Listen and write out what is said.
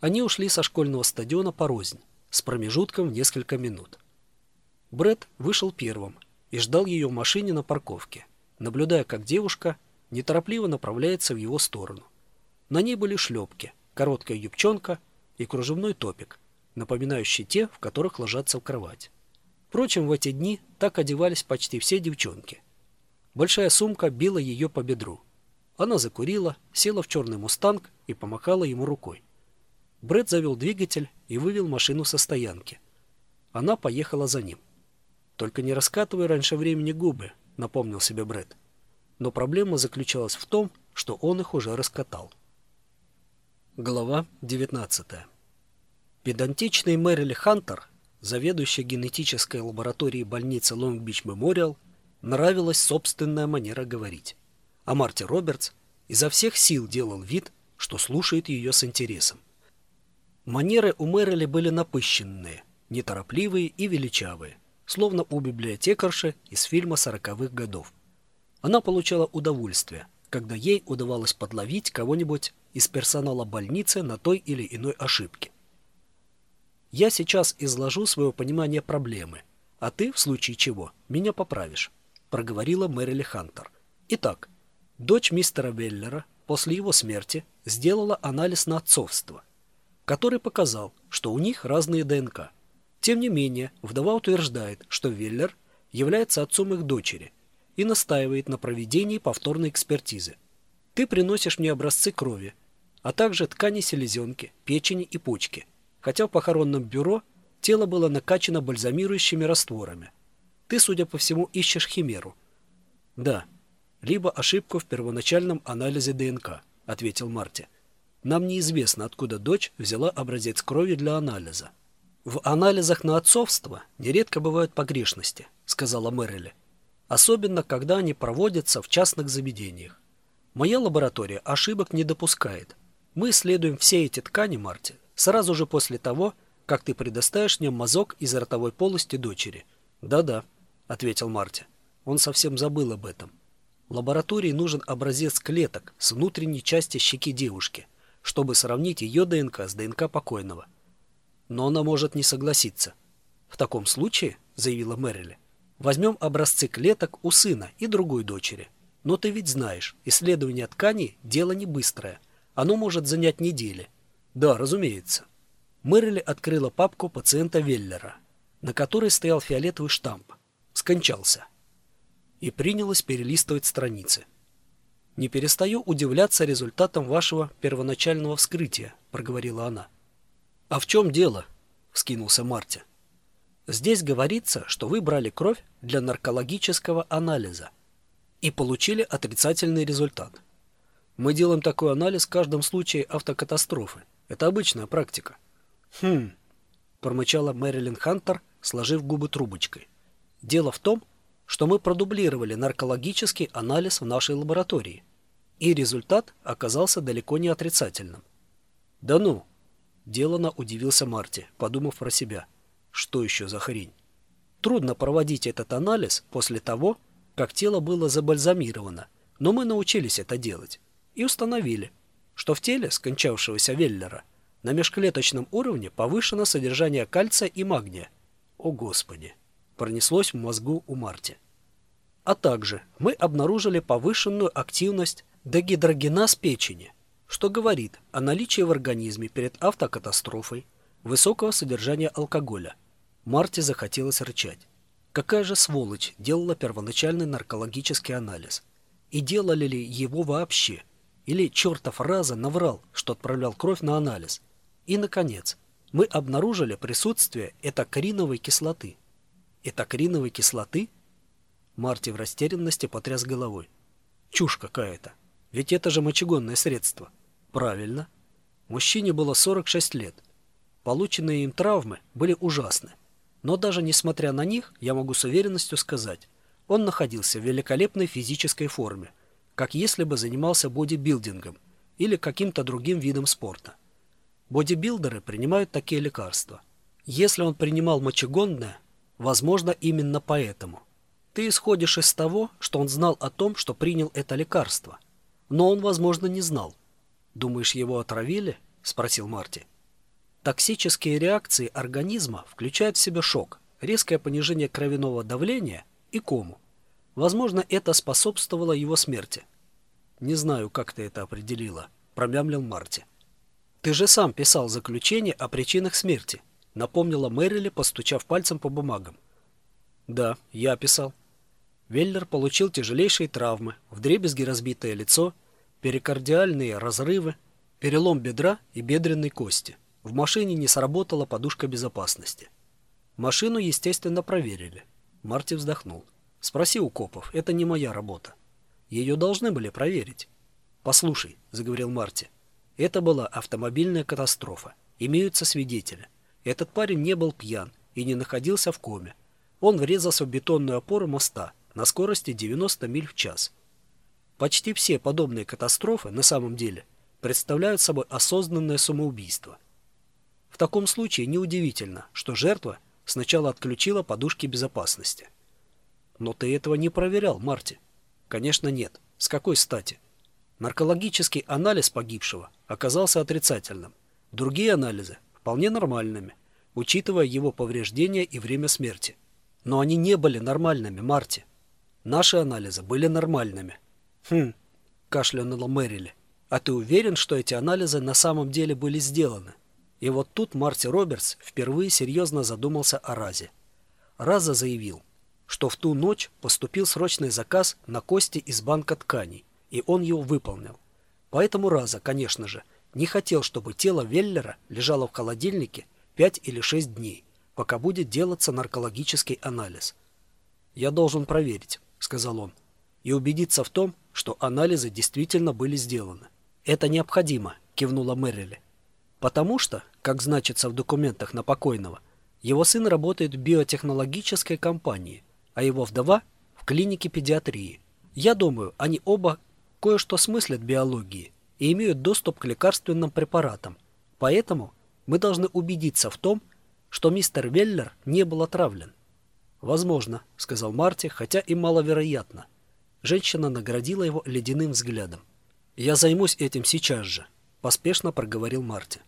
Они ушли со школьного стадиона порознь, с промежутком в несколько минут. Бред вышел первым и ждал ее в машине на парковке, наблюдая, как девушка неторопливо направляется в его сторону. На ней были шлепки, короткая юбчонка и кружевной топик, напоминающий те, в которых ложатся в кровать. Впрочем, в эти дни так одевались почти все девчонки. Большая сумка била ее по бедру. Она закурила, села в черный мустанг и помахала ему рукой. Брэд завел двигатель и вывел машину со стоянки. Она поехала за ним. «Только не раскатывай раньше времени губы», — напомнил себе Брэд. Но проблема заключалась в том, что он их уже раскатал. Глава 19 Педантичный Мэрили Хантер, заведующий генетической лабораторией больницы Лонг-Бич Мемориал, нравилась собственная манера говорить. А Марти Робертс изо всех сил делал вид, что слушает ее с интересом. Манеры у Мэрили были напыщенные, неторопливые и величавые, словно у библиотекарши из фильма сороковых годов. Она получала удовольствие, когда ей удавалось подловить кого-нибудь из персонала больницы на той или иной ошибке. Я сейчас изложу свое понимание проблемы, а ты, в случае чего, меня поправишь», — проговорила Мэрили Хантер. Итак, дочь мистера Веллера после его смерти сделала анализ на отцовство, который показал, что у них разные ДНК. Тем не менее, вдова утверждает, что Веллер является отцом их дочери и настаивает на проведении повторной экспертизы. Ты приносишь мне образцы крови, а также ткани селезенки, печени и почки хотя в похоронном бюро тело было накачано бальзамирующими растворами. Ты, судя по всему, ищешь химеру. Да, либо ошибку в первоначальном анализе ДНК, ответил Марти. Нам неизвестно, откуда дочь взяла образец крови для анализа. В анализах на отцовство нередко бывают погрешности, сказала Мэрили. Особенно, когда они проводятся в частных заведениях. Моя лаборатория ошибок не допускает. Мы исследуем все эти ткани, Марти, сразу же после того, как ты предоставишь мне мазок из ротовой полости дочери. Да-да, ответил Марти. Он совсем забыл об этом. Лаборатории нужен образец клеток с внутренней части щеки девушки, чтобы сравнить ее ДНК с ДНК покойного. Но она может не согласиться. В таком случае, заявила Мэрили, возьмем образцы клеток у сына и другой дочери. Но ты ведь знаешь, исследование тканей – дело не быстрое. Оно может занять недели – да, разумеется. Мэрили открыла папку пациента Веллера, на которой стоял фиолетовый штамп. Скончался. И принялась перелистывать страницы. «Не перестаю удивляться результатам вашего первоначального вскрытия», — проговорила она. «А в чем дело?» — вскинулся Марти. «Здесь говорится, что вы брали кровь для наркологического анализа и получили отрицательный результат. Мы делаем такой анализ в каждом случае автокатастрофы. Это обычная практика. Хм, промычала Мэрилин Хантер, сложив губы трубочкой. Дело в том, что мы продублировали наркологический анализ в нашей лаборатории, и результат оказался далеко не отрицательным. Да ну, делано удивился Марти, подумав про себя. Что еще за хрень? Трудно проводить этот анализ после того, как тело было забальзамировано, но мы научились это делать и установили, что в теле скончавшегося Веллера на межклеточном уровне повышено содержание кальция и магния. О, Господи! Пронеслось в мозгу у Марти. А также мы обнаружили повышенную активность дегидрогеназ печени, что говорит о наличии в организме перед автокатастрофой высокого содержания алкоголя. Марти захотелось рычать. Какая же сволочь делала первоначальный наркологический анализ? И делали ли его вообще? Или чертов Раза наврал, что отправлял кровь на анализ. И, наконец, мы обнаружили присутствие этакриновой кислоты. Этакриновой кислоты? Марти в растерянности потряс головой. Чушь какая-то. Ведь это же мочегонное средство. Правильно. Мужчине было 46 лет. Полученные им травмы были ужасны. Но даже несмотря на них, я могу с уверенностью сказать, он находился в великолепной физической форме – как если бы занимался бодибилдингом или каким-то другим видом спорта. Бодибилдеры принимают такие лекарства. Если он принимал мочегонное, возможно, именно поэтому. Ты исходишь из того, что он знал о том, что принял это лекарство. Но он, возможно, не знал. «Думаешь, его отравили?» – спросил Марти. Токсические реакции организма включают в себя шок, резкое понижение кровяного давления и кому. Возможно, это способствовало его смерти. «Не знаю, как ты это определила», — промямлил Марти. «Ты же сам писал заключение о причинах смерти», — напомнила Мэрили, постучав пальцем по бумагам. «Да, я писал». Веллер получил тяжелейшие травмы, вдребезги разбитое лицо, перикардиальные разрывы, перелом бедра и бедренной кости. В машине не сработала подушка безопасности. Машину, естественно, проверили. Марти вздохнул. «Спроси у копов, это не моя работа. Ее должны были проверить». «Послушай», — заговорил Марти, — «это была автомобильная катастрофа. Имеются свидетели. Этот парень не был пьян и не находился в коме. Он врезался в бетонную опору моста на скорости 90 миль в час. Почти все подобные катастрофы на самом деле представляют собой осознанное самоубийство. В таком случае неудивительно, что жертва сначала отключила подушки безопасности. Но ты этого не проверял, Марти. Конечно, нет. С какой стати? Наркологический анализ погибшего оказался отрицательным. Другие анализы вполне нормальными, учитывая его повреждения и время смерти. Но они не были нормальными, Марти. Наши анализы были нормальными. Хм, кашлянула Мэрили. А ты уверен, что эти анализы на самом деле были сделаны? И вот тут Марти Робертс впервые серьезно задумался о Разе. Раза заявил, что в ту ночь поступил срочный заказ на кости из банка тканей, и он его выполнил. Поэтому Раза, конечно же, не хотел, чтобы тело Веллера лежало в холодильнике 5 или 6 дней, пока будет делаться наркологический анализ. «Я должен проверить», — сказал он, — «и убедиться в том, что анализы действительно были сделаны». «Это необходимо», — кивнула Мэрили. «Потому что, как значится в документах на покойного, его сын работает в биотехнологической компании, а его вдова – в клинике педиатрии. Я думаю, они оба кое-что смыслят биологии и имеют доступ к лекарственным препаратам. Поэтому мы должны убедиться в том, что мистер Веллер не был отравлен. «Возможно», — сказал Марти, хотя и маловероятно. Женщина наградила его ледяным взглядом. «Я займусь этим сейчас же», — поспешно проговорил Марти.